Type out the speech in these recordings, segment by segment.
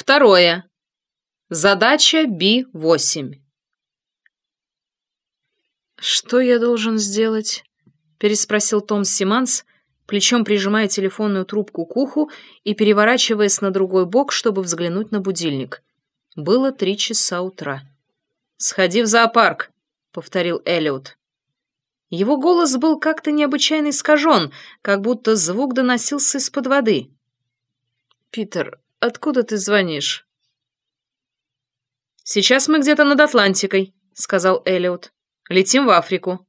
Второе. Задача Би-8. «Что я должен сделать?» — переспросил Том Симанс, плечом прижимая телефонную трубку к уху и переворачиваясь на другой бок, чтобы взглянуть на будильник. Было три часа утра. «Сходи в зоопарк», — повторил Эллиот. Его голос был как-то необычайно искажен, как будто звук доносился из-под воды. «Питер, откуда ты звонишь?» «Сейчас мы где-то над Атлантикой», — сказал Эллиот. «Летим в Африку».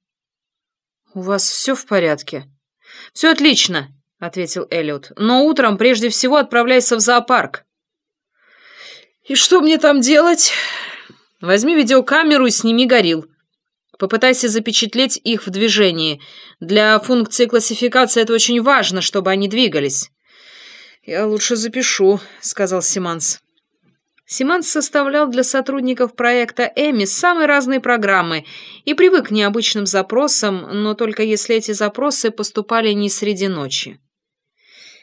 «У вас все в порядке?» «Все отлично», — ответил Эллиот. «Но утром прежде всего отправляйся в зоопарк». «И что мне там делать?» «Возьми видеокамеру и сними горилл. Попытайся запечатлеть их в движении. Для функции классификации это очень важно, чтобы они двигались». «Я лучше запишу», — сказал Симанс. Симанс составлял для сотрудников проекта «Эми» самые разные программы и привык к необычным запросам, но только если эти запросы поступали не среди ночи.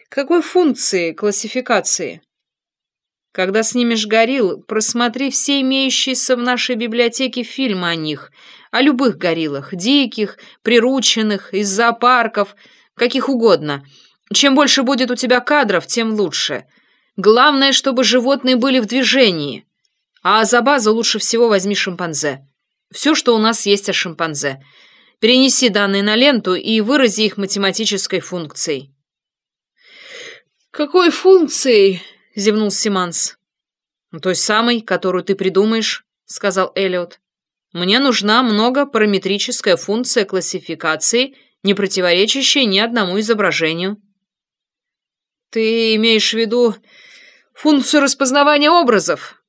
Какой функции классификации? Когда снимешь горилл, просмотри все имеющиеся в нашей библиотеке фильмы о них, о любых гориллах, диких, прирученных, из зоопарков, каких угодно. Чем больше будет у тебя кадров, тем лучше – Главное, чтобы животные были в движении. А за базу лучше всего возьми шимпанзе. Все, что у нас есть о шимпанзе. Перенеси данные на ленту и вырази их математической функцией. «Какой функцией?» — зевнул Симанс. «Той самой, которую ты придумаешь», — сказал Эллиот. «Мне нужна многопараметрическая функция классификации, не противоречащая ни одному изображению». «Ты имеешь в виду функцию распознавания образов.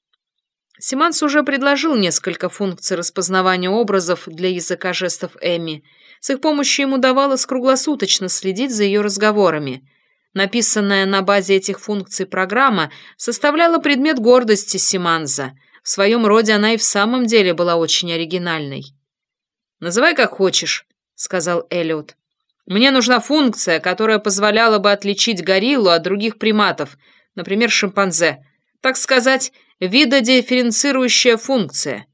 Симанс уже предложил несколько функций распознавания образов для языка жестов Эми. С их помощью ему давалось круглосуточно следить за ее разговорами. Написанная на базе этих функций программа составляла предмет гордости Симанза. В своем роде она и в самом деле была очень оригинальной. «Называй как хочешь», — сказал Эллиот. «Мне нужна функция, которая позволяла бы отличить гориллу от других приматов — например, шимпанзе. Так сказать, видодифференцирующая функция.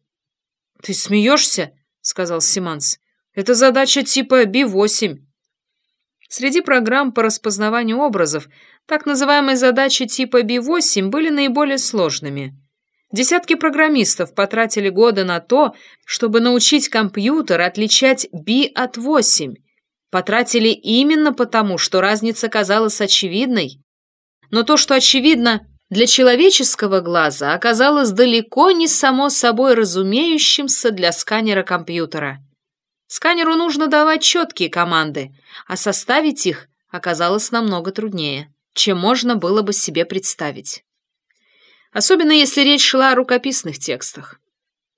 «Ты смеешься?» — сказал Симанс. «Это задача типа B8». Среди программ по распознаванию образов так называемые задачи типа B8 были наиболее сложными. Десятки программистов потратили годы на то, чтобы научить компьютер отличать B от 8. Потратили именно потому, что разница казалась очевидной но то, что очевидно для человеческого глаза, оказалось далеко не само собой разумеющимся для сканера компьютера. Сканеру нужно давать четкие команды, а составить их оказалось намного труднее, чем можно было бы себе представить. Особенно если речь шла о рукописных текстах.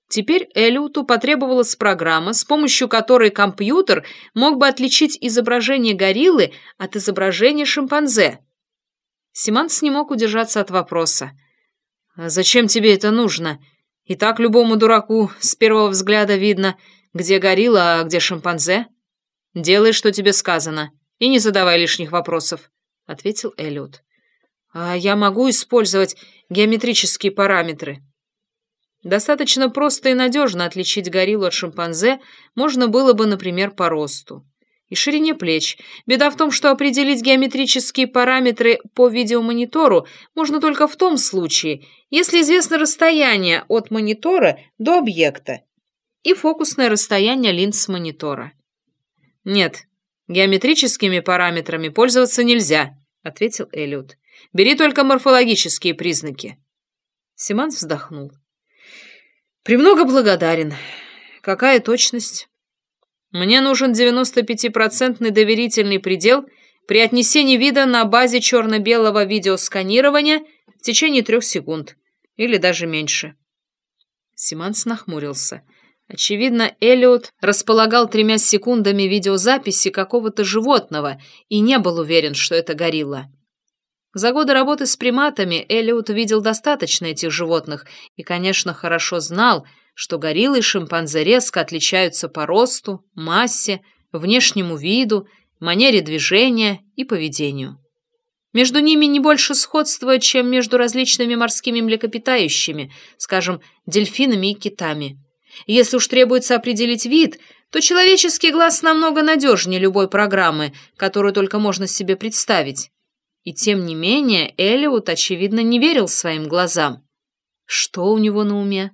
Теперь Элюту потребовалась программа, с помощью которой компьютер мог бы отличить изображение гориллы от изображения шимпанзе, Симанс не мог удержаться от вопроса. «А «Зачем тебе это нужно? И так любому дураку с первого взгляда видно, где горилла, а где шимпанзе. Делай, что тебе сказано, и не задавай лишних вопросов», — ответил Эллиот. «А я могу использовать геометрические параметры?» Достаточно просто и надежно отличить гориллу от шимпанзе можно было бы, например, по росту и ширине плеч. Беда в том, что определить геометрические параметры по видеомонитору можно только в том случае, если известно расстояние от монитора до объекта и фокусное расстояние линз монитора. «Нет, геометрическими параметрами пользоваться нельзя», — ответил Эллиот. «Бери только морфологические признаки». Симанс вздохнул. «Премного благодарен. Какая точность?» Мне нужен 95% доверительный предел при отнесении вида на базе черно-белого видеосканирования в течение трех секунд. Или даже меньше. Симанс нахмурился. Очевидно, Эллиот располагал тремя секундами видеозаписи какого-то животного и не был уверен, что это горилла. За годы работы с приматами Эллиот видел достаточно этих животных и, конечно, хорошо знал, что гориллы и шимпанзе резко отличаются по росту, массе, внешнему виду, манере движения и поведению. Между ними не больше сходства, чем между различными морскими млекопитающими, скажем, дельфинами и китами. Если уж требуется определить вид, то человеческий глаз намного надежнее любой программы, которую только можно себе представить. И тем не менее Элиот, очевидно, не верил своим глазам. Что у него на уме?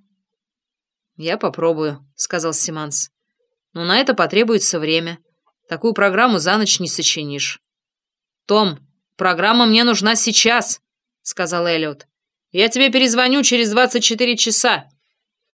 «Я попробую», — сказал Симанс. «Но на это потребуется время. Такую программу за ночь не сочинишь». «Том, программа мне нужна сейчас», — сказал Эллиот. «Я тебе перезвоню через 24 часа».